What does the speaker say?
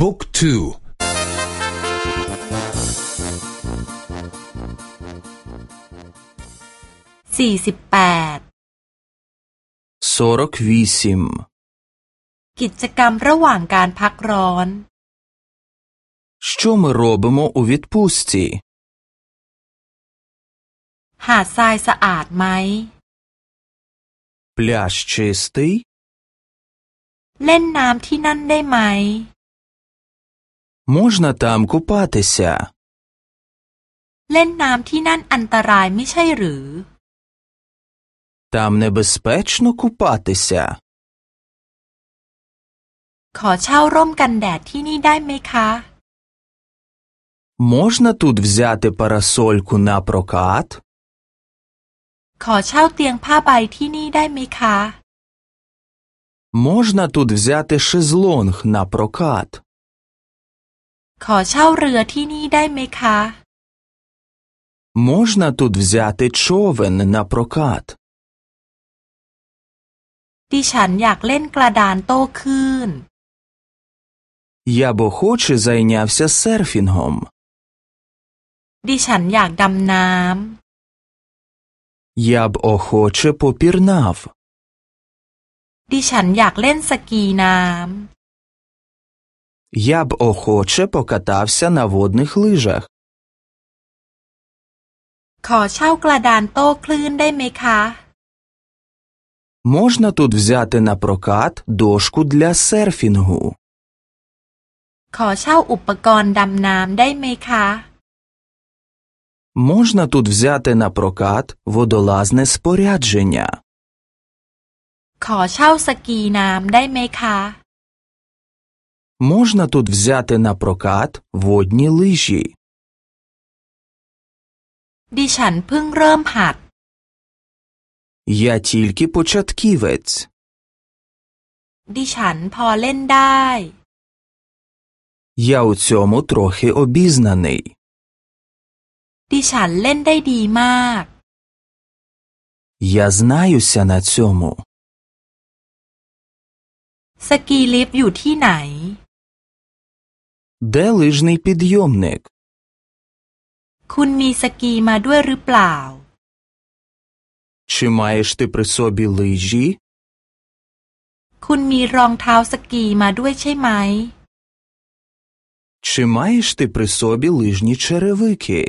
บุ๊กทูสี่สิบแปดสวีซิมกิจกรรมระหว่างการพักร้อน Що ми робимо у відпустці? หาดทรายสะอาดไหม Пляж чистий? เล่นน้ำที่นั่นได้ไหม Можна там купатися? เล่นน้ำที่นั่นอันตรายไม่ใช่หรือ Там небезпечно купатися? ขอเช่าร่มกันแดดที่นี่ได้ไหมคะ Можна тут взяти парасольку на прокат? ขอเช่าเตียงผ้าใบที่นี่ได้ไหมคะ Можна тут взяти шезлонг на прокат? ขอเช่าเรือที่นี่ได้ไหมคะ Можна тут взяти човен на прокат? ดิฉันอยากเล่นกระดานโต้คลื่น Я б охоче зайнявся серфінгом. ดิฉันอยากดำน้ำ Я б охоче попірнав. ดิฉันอยากเล่นสกีน้ำ Я б охоче покатався на водних лижах. ขอเช่ากระดานโต้คลื่นได้ไหมคะ Можна тут взяти на прокат дошку для серфінгу. ขอเช่าอุปกรณ์ดำน้ำได้ไหมคะ Можна тут взяти на прокат водолазне спорядження. ขอเช่าสกีน้ำได้ไหมคะ Можна тут взяти на прокат водні лижі. ดิฉันเพิ่งเริ่มหัด Я тільки початківець. ดิฉันพอเล่นได้ Я у цьому трохи обізнаний. ดิฉันเล่นได้ดีมาก Я знаюся на цьому. สกีลิฟต์อยู่ที่ไหน Де лижний підйомник? คุณมีสกีมาด้วยหรือเปล่า Чи маєш ти при собі лижі? คุณมีรองเท้าสกีมาด้วยใช่ไหม Чи маєш ти при собі лижні черевики?